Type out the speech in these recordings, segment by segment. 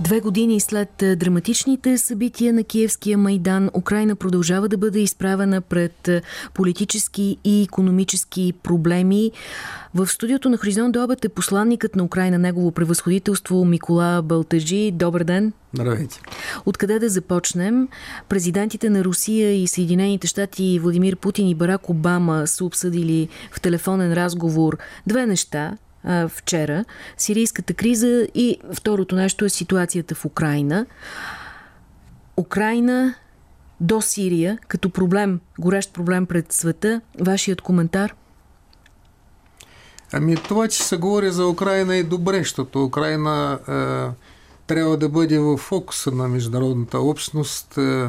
Две години след драматичните събития на Киевския Майдан, Украина продължава да бъде изправена пред политически и економически проблеми. В студиото на Хоризонт Добът е посланникът на Украина, негово превъзходителство Микола Балтажи. Добър ден! Здравейте! Откъде да започнем? Президентите на Русия и Съединените щати Владимир Путин и Барак Обама са обсъдили в телефонен разговор две неща – а, вчера. Сирийската криза и второто нещо е ситуацията в Украина. Украина до Сирия като проблем, горещ проблем пред света. Вашият коментар? Ами това, че се говори за Украина е добре, защото Украина е, трябва да бъде в фокуса на международната общност. Е,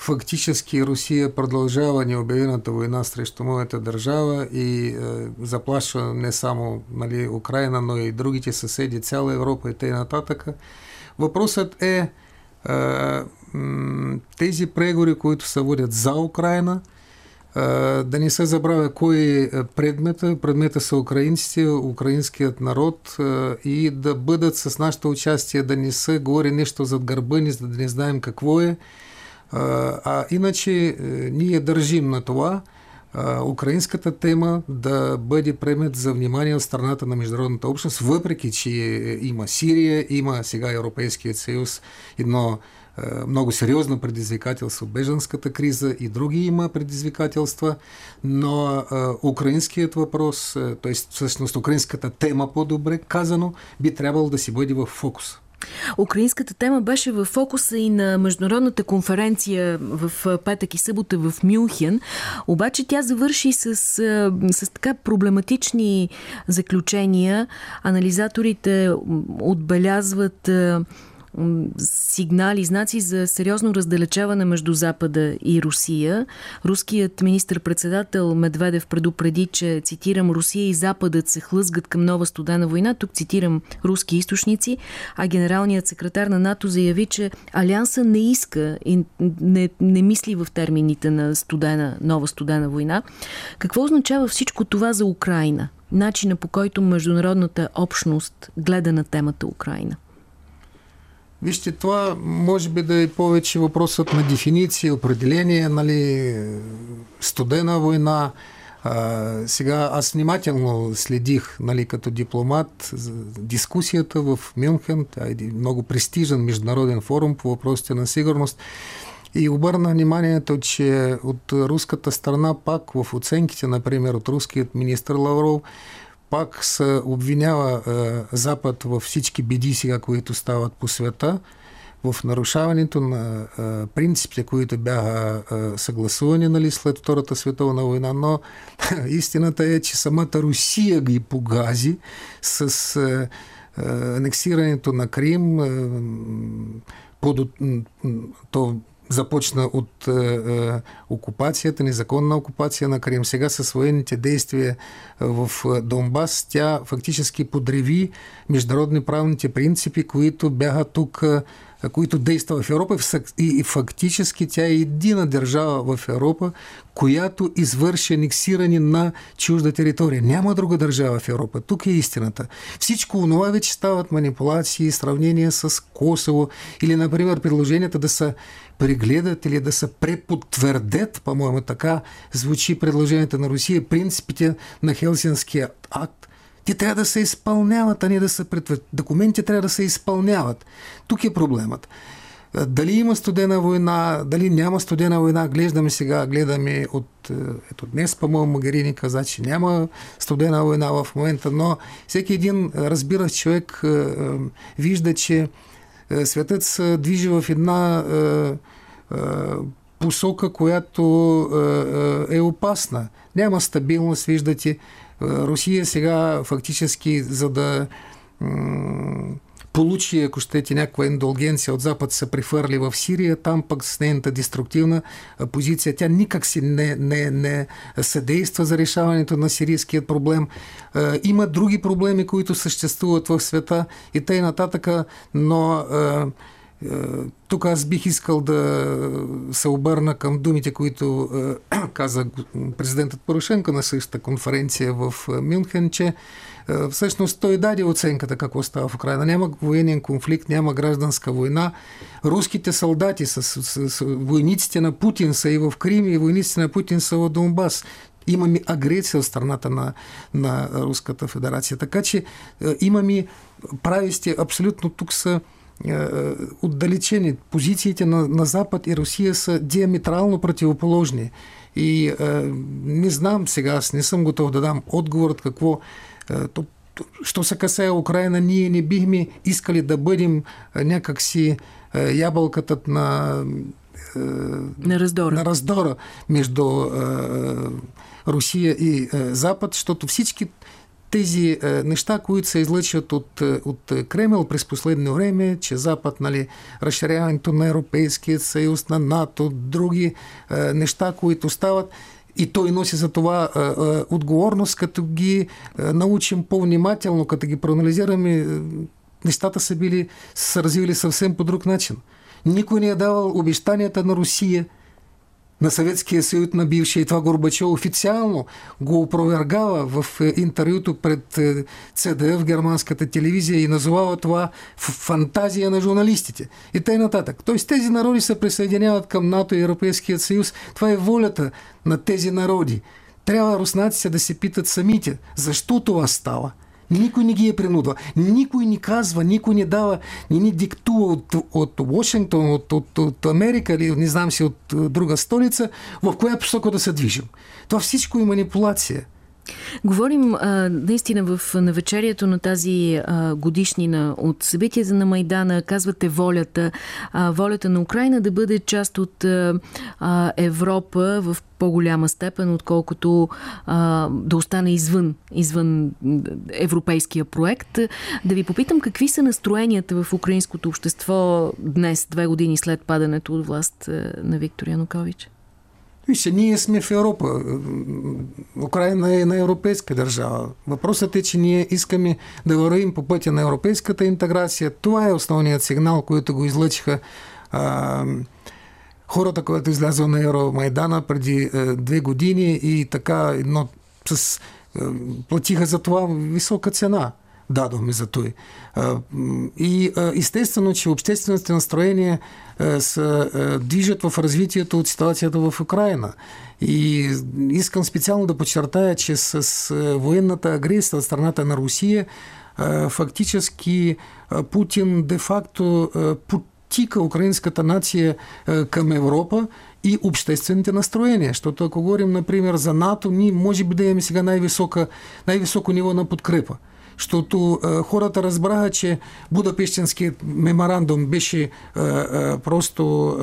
Фактически Русия продължава необявената война срещу моята държава и е, заплашва не само нали, Украина, но и другите съседи, цяла Европа и т.н. Въпросът е, е тези преговори, които се водят за Украина, е, да не се забравя кой е предмета. Предмета са украинците, украинският народ е, и да бъдат с нашето участие, да не се говори нещо зад гърба ни, да не знаем какво е а иначе е, ние държим на това украинската тема да бъде предмет за внимание от страната на международната общност, въпреки че има Сирия, има сега Европейският съюз, едно е, много сериозно предизвикателство, бежанската криза и други има предизвикателства, но украинският въпрос, е, т.е. всъщност украинската тема, по-добре казано, би трябвало да си бъде в фокус. Украинската тема беше в фокуса и на международната конференция в петък и събота в Мюнхен, обаче тя завърши с, с така проблематични заключения. Анализаторите отбелязват сигнали, знаци за сериозно раздалечаване между Запада и Русия. Руският министр-председател Медведев предупреди, че, цитирам, Русия и Западът се хлъзгат към нова студена война. Тук цитирам руски източници. А генералният секретар на НАТО заяви, че Алианса не иска и не, не мисли в термините на студена, нова студена война. Какво означава всичко това за Украина? Начина по който международната общност гледа на темата Украина? Вижте, това може би да е повече въпросът на дефиниция, определение, нали, студена война. А, сега аз внимателно следих нали, като дипломат дискусията в Мюнхен, е много престижен международен форум по въпросите на сигурност. И обърна вниманието, че от руската страна пак в оценките, например, от руският министр Лавров, пак се обвинява е, Запад във всички беди сега, които стават по света, в нарушаването на е, принципите, които бяха е, съгласувани нали, след Втората световна война, но истината е, че самата Русия ги погази с е, е, анексирането на Крим, е, под, то започна от е, е, окупацията, незаконна окупация на Крим. Сега с военните действия е, в е, Донбас тя фактически подреви международни правните принципи, които бяха тук които действа в Европа и фактически тя е едина държава в Европа, която извърши анексиране на чужда територия. Няма друга държава в Европа. Тук е истината. Всичко това вече стават манипулации, сравнения с Косово или, например, предложенията да се прегледат или да се препотвърдят, по-моему така звучи предложението на Русия, принципите на Хелсинския акт, те трябва да се изпълняват, а не да се претвърдят. Документи трябва да се изпълняват. Тук е проблемът. Дали има студена война, дали няма студена война, гледаме сега, гледаме от... Ето днес, по-моему, Магарини каза, че няма студена война в момента, но всеки един разбиращ човек вижда, че светът се движи в една посока, която е опасна. Няма стабилност, виждате, Русия сега фактически, за да получи, ако щете, някаква индулгенция от Запад се прехвърли в Сирия, там пък с нейната деструктивна позиция, тя никак си не, не, не съдейства за решаването на сирийският проблем. Има други проблеми, които съществуват в света и тъй нататък, но тук аз бих искал да се обърна към думите, които каза президентът Порошенко на същата конференция в Мюнхен, че Всъщност той даде оценката какво става в Украина. Няма военен конфликт, няма гражданска война. Руските солдати с, с, с войниците на Путин са и в Крим, и войниците на Путин са в Донбас имаме агресия от страната на, на Руската федерация. Така че имаме прависти абсолютно тук са отдалечени. Позициите на, на Запад и Русия са диаметрално противоположни. И е, не знам сега, аз не съм готов да дам отговор какво. Е, то, що се касае Украина, ние не бихме искали да бъдем някакси е, ябълката на, е, на, раздора. на раздора между е, Русия и е, Запад, защото всички тези е, неща, които се излъчват от, е, от Кремъл през последно време, че Запад, нали, разширяването на Европейския съюз, на НАТО, други е, неща, които стават, и той носи за това е, е, отговорност, като ги е, научим по-внимателно, като ги проанализираме, е, нещата са били, са развили съвсем по друг начин. Никой не е давал обещанията на Русия – на Съветския съюз на бившия и това Горбачов официално го опровергава в е, интервюто пред е, ЦДФ, германската телевизия и назовава това фантазия на журналистите. И т.н. нататък. Тоест тези народи се присъединяват към НАТО и Европейският съюз. Това е волята на тези народи. Трябва руснаците да се питат самите, защо това става. Никой не ги е принудва. Никой ни казва, никой не дава, не ни диктува от, от Вашингтон, от, от, от Америка или не знам си от друга столица, в коя посока да се движим. Това всичко е манипулация. Говорим а, наистина в навечерието на тази а, годишнина от събитията на Майдана. Казвате волята, а, волята на Украина да бъде част от а, Европа в по-голяма степен, отколкото а, да остане извън, извън европейския проект. Да ви попитам какви са настроенията в украинското общество днес, две години след падането от власт на Виктор Янукович? Вижте, ние сме в Европа. Украина е на европейска държава. Въпросът е, че ние искаме да вървим по пътя на европейската интеграция. Това е основният сигнал, който го излъчиха а, хората, които излязоха на Евромайдана преди а, две години и така едно с, а, платиха за това висока цена дадохме за той. И естествено, че обществените настроения се движат в развитието от ситуацията в Украина. И искам специално да подчертая, че с военната агресия от страната на Русия фактически Путин де-факто потика украинската нация към Европа и обществените настроения. Защото ако говорим, например, за НАТО, ние може би да имаме сега най-високо ниво на подкрепа защото хората разбраха, че Будапештинският меморандум беше просто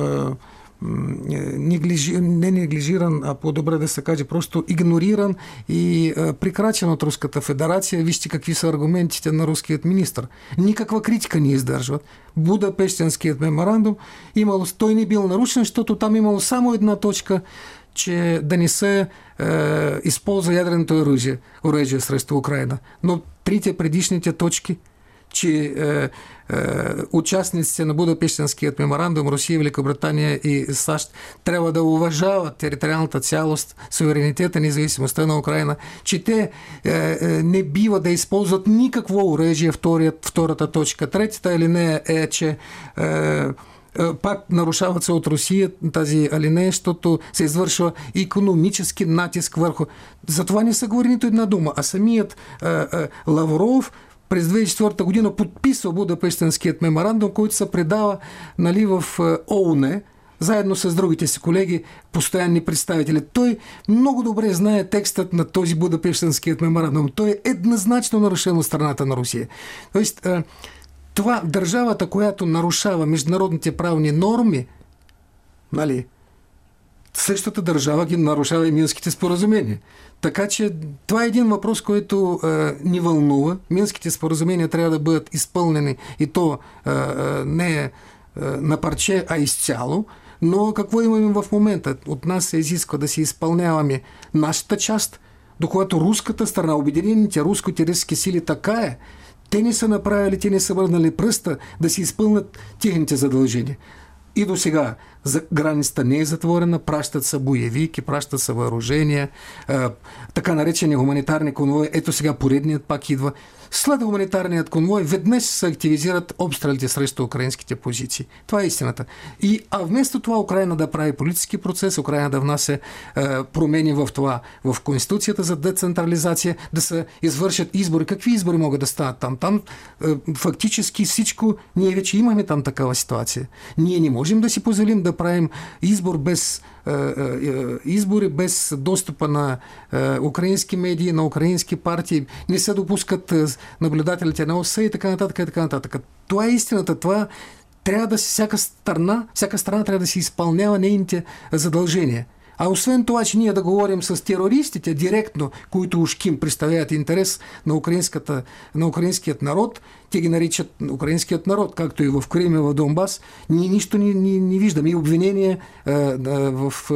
неглижи, не неглижиран, а по-добре да се каже, просто игнориран и прекрачен от Руската федерация. Вижте какви са аргументите на руският министр. Никаква критика не издържат. Будапештинският меморандум имало, той не бил нарушен, защото там имало само една точка, че да не се е, използва ядреното оръжие, оръжие срещу Украина. Но трите предишните точки, че е, е, участниците на Будапештинският меморандум Русия, Великобритания и САЩ трябва да уважават териториалната цялост, суверенитета, независимостта на Украина, че те е, е, не бива да използват никакво оръжие, втората точка. Третата алинея е, че е, пак нарушават се от Русия тази алинея, защото се извършва економически натиск върху. За това не са говори нито една дума. А самият а, е, а, е, Лавров през 2004 година подписва Будапештенският меморандум, който се предава нали, в ОУН, заедно с другите си колеги, постоянни представители. Той много добре знае текстът на този Будапештенският меморандум. Той е еднозначно нарушен от страната на Русия. Тоест, това държавата, която нарушава международните правни норми, нали, същата държава ги нарушава и Минските споразумения. Така че това е един въпрос, който е, ни вълнува. Минските споразумения трябва да бъдат изпълнени и то е, не е, на парче, а изцяло. Но какво имаме в момента? От нас се изисква да си изпълняваме нашата част, докато руската страна, обединените руско-терористски сили така е, те не са направили, те не са върнали пръста да си изпълнят техните задължения. и до сега границата не е затворена, пращат се боевики, пращат се въоръжения, така наречени хуманитарни конвои. Ето сега поредният пак идва. След хуманитарният конвой веднъж се активизират обстрелите срещу украинските позиции. Това е истината. И, а вместо това Украина да прави политически процес, Украина да внася е, промени в това, в Конституцията за децентрализация, да се извършат избори. Какви избори могат да станат там? Там е, фактически всичко, ние вече имаме там такава ситуация. Ние не можем да си позволим да правим избор без избори без достъпа на украински медии, на украински партии, не се допускат наблюдателите на ОСА и така нататък, и така нататък. Това е истината. Това трябва да си всяка страна, всяка страна трябва да си изпълнява нейните задължения. А освен това, че ние да говорим с терористите директно, които ушким представляват интерес на, на украинският народ, те ги наричат украинският народ, както и в Крим и в Донбас, ние нищо не, не, не виждаме. И обвинение а, в, а,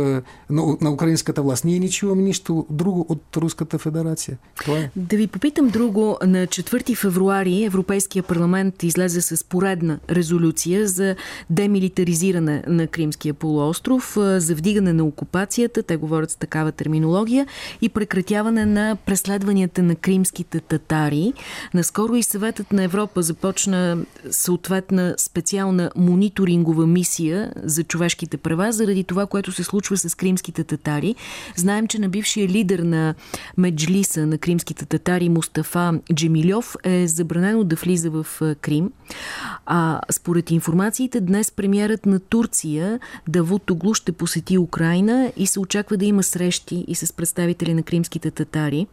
на, на украинската власт. Ние не чуваме нищо друго от Руската федерация. Това е. Да ви попитам друго. На 4 февруари Европейския парламент излезе с поредна резолюция за демилитаризиране на Кримския полуостров, за вдигане на окупацията, те говорят с такава терминология, и прекратяване на преследванията на кримските татари. Наскоро и съветът на Европа започна съответна специална мониторингова мисия за човешките права заради това, което се случва с кримските татари. Знаем, че на бившия лидер на Меджлиса на кримските татари Мустафа Джемилев е забранено да влиза в Крим. А според информациите, днес премиерът на Турция Давут Оглу ще посети Украина и се очаква да има срещи и с представители на кримските татари.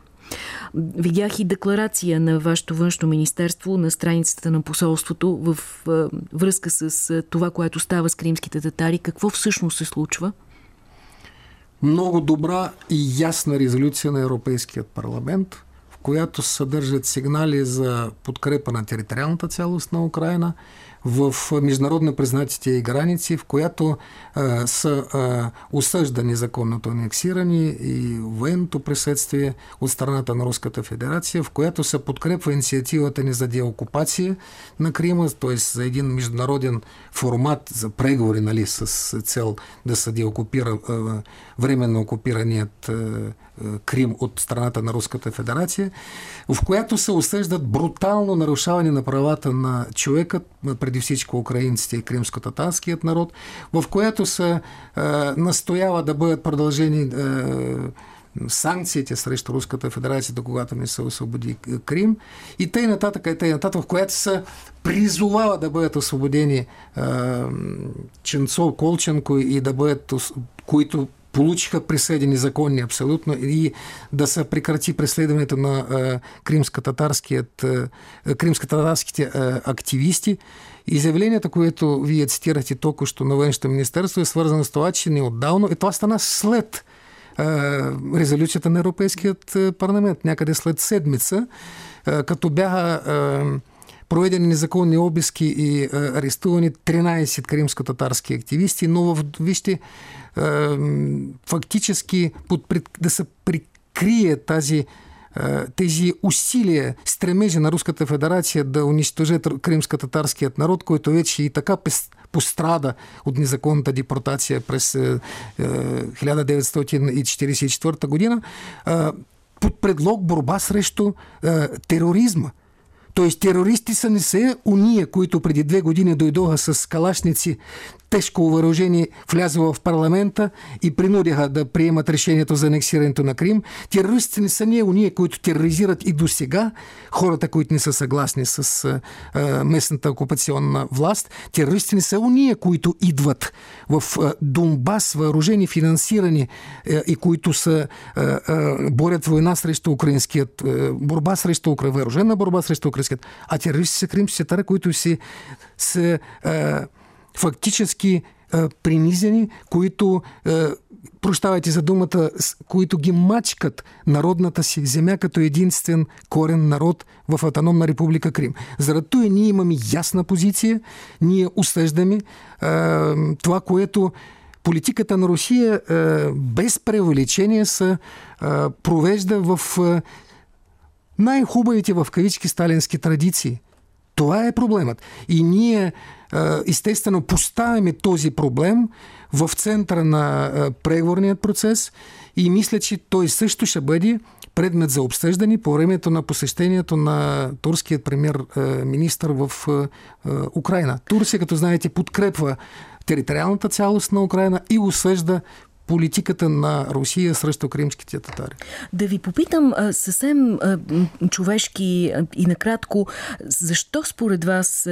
Видях и декларация на вашето външно министерство на страницата на посолството в връзка с това, което става с кримските татари. Какво всъщност се случва? Много добра и ясна резолюция на Европейският парламент, в която съдържат сигнали за подкрепа на териториалната цялост на Украина – в международно признатите граници, в която са осъждани законното анексиране и военното присъствие от страната на Руската федерация, в която се подкрепва инициативата ни за деокупация на Крима, т.е. за един международен формат за преговори нали, с цел да се деокупира временно окупираният Крим от страната на Руската федерация, в която се осъждат брутално нарушаване на правата на човека, преди всичко украинците и кримско-татарският народ, в която се е, настоява да бъдат продължени е, санкциите срещу Руската федерация, до когато не се освободи Крим и тъй нататък, и тъй нататък, в която се призовава да бъдат освободени е, Ченцов, Колченко и да бъдат, които получиха присъди незаконни абсолютно и да се прекрати преследването на кримско-татарските активисти. Изявлението, което вие цитирахте толкова що на министерство е свързано с това, че неотдавно, и това стана след резолюцията на Европейският парламент, някъде след седмица, като бяха проведени незаконни обиски и арестувани 13 кримско-татарски активисти, но в, вижте, фактически под, да се прикрие тази тези усилия, стремежи на Руската федерация да унищожат кримско-татарският народ, който вече и така пострада от незаконната депортация през 1944 година, под предлог борба срещу тероризма. Тоест терористи са не са уния, които преди две години дойдоха с калашници тежко въоръжение влязло в парламента и принудиха да приемат решението за анексирането на Крим. Терористите не са ние уния, които тероризират и до сега хората, които не са съгласни с а, местната окупационна власт. Терористите не са уния, които идват в а, Донбас, въоръжени, финансирани а, и които са а, а, борят война срещу украинският, а, борба срещу Украина, въоръжена борба срещу украинският. А терористите са кримските които си са а, фактически а, принизени, които а, прощавайте за думата, които ги мачкат народната си земя като единствен корен народ в автономна република Крим. Заради това ние имаме ясна позиция, ние осъждаме а, това, което политиката на Русия без преувеличение се провежда в най-хубавите в кавички сталински традиции – Това е проблемът. И ние естествено поставяме този проблем в центъра на преговорният процес и мисля, че той също ще бъде предмет за обсъждане по времето на посещението на турският премьер-министр в Украина. Турция, като знаете, подкрепва териториалната цялост на Украина и осъжда политиката на Русия срещу кримските татари. Да ви попитам съвсем човешки и накратко, защо според вас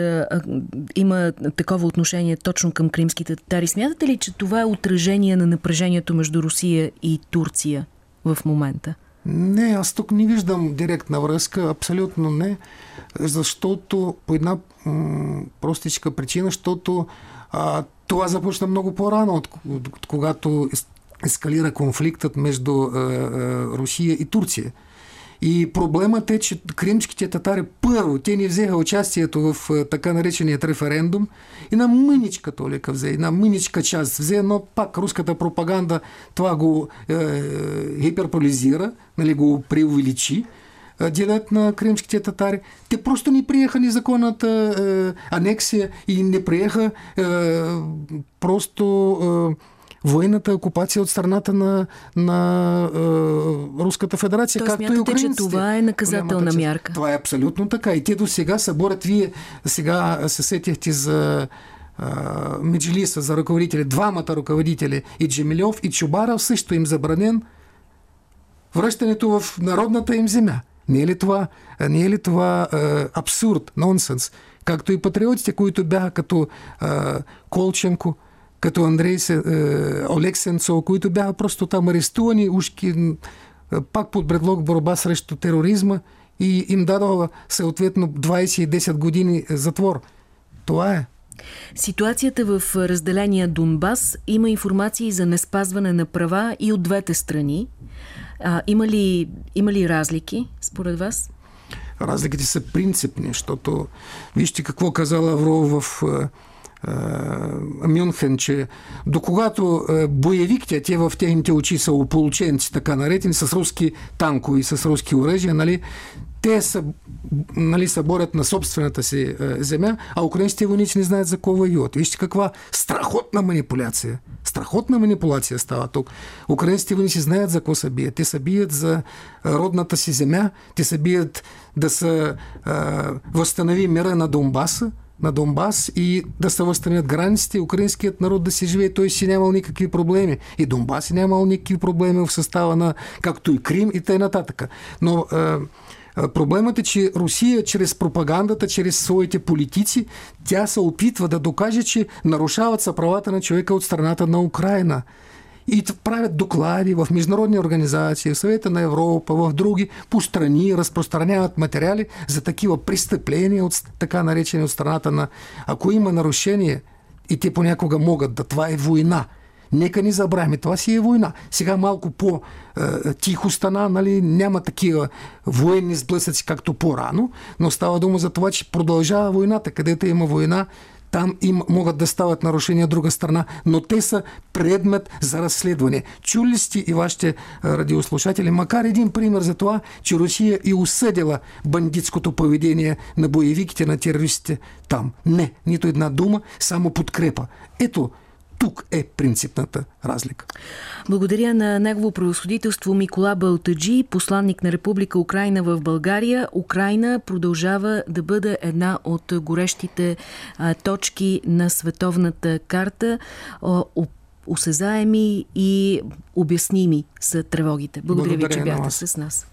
има такова отношение точно към кримските татари? Смятате ли, че това е отражение на напрежението между Русия и Турция в момента? Не, аз тук не виждам директна връзка, абсолютно не, защото по една простичка причина, защото а, това започна много по-рано, от, от, от когато ескалира конфликтът между а, а, Русия и Турция. И проблемът е, че кримските татари първо, те не взеха участието в така нареченият референдум и на мъничка толика взе, на мъничка част взе, но пак руската пропаганда това го е, хиперполизира, нали, го преувеличи делят на кримските татари. Те просто не приеха незаконната е, анексия и не приеха е, просто е, военната окупация от страната на, на е, Руската федерация, Тоест, както и украинците. че това е наказателна мярка? Това е абсолютно така. И те до сега съборят, вие сега се сетихте за Меджилиса, за ръководители, двамата ръководители, и Джемилев, и Чубаров, също им забранен връщането в народната им земя. Не е ли това, не е ли това е, абсурд, нонсенс? Както и патриотите, които бяха като е, Колченко, като Андрей е, Олег които бяха просто там арестувани, ушки пак под предлог борба срещу тероризма и им дадоха съответно 20 и 10 години затвор. Това е. Ситуацията в разделения Донбас има информации за неспазване на права и от двете страни. А, има, ли, има ли разлики според вас? Разликите са принципни, защото вижте какво каза Лавров в Мюнхен, че до когато боевиките, те в техните очи са ополученци, така наретени, с руски танкови, с руски оръжия, нали, те са, нали, са борят на собствената си е, земя, а украинските войници не знаят за кого воюват. Вижте каква страхотна манипуляция. Страхотна манипулация става тук. Украинските войници знаят за какво се бият. Те се бият за родната си земя, те се бият да се възстанови мира на Донбаса, на Донбас и да се възстановят границите, украинският народ да си живее. Той си нямал никакви проблеми. И Донбас си нямал никакви проблеми в състава на, както и Крим и т.н. Но е, Проблемът е, че Русия чрез пропагандата, чрез своите политици, тя се опитва да докаже, че нарушават са правата на човека от страната на Украина. И правят доклади в международни организации, в Съвета на Европа, в други по страни, разпространяват материали за такива престъпления от така наречени от страната на... Ако има нарушение, и те понякога могат да, това е война – Нека ни забравяме, това си е война. Сега малко по-тихо стана, нали, няма такива военни сблъсъци, както по-рано, но става дума за това, че продължава войната. Където има война, там им могат да стават нарушения друга страна, но те са предмет за разследване. Чули сте и вашите радиослушатели, макар един пример за това, че Русия и осъдила бандитското поведение на боевиките, на терористите там. Не, нито една дума, само подкрепа. Ето, тук е принципната разлика. Благодаря на негово превосходителство Микола Балтаджи, посланник на Република Украина в България. Украина продължава да бъде една от горещите а, точки на световната карта. О, осезаеми и обясними са тревогите. Благодаря, Благодаря ви, че бяхте с нас.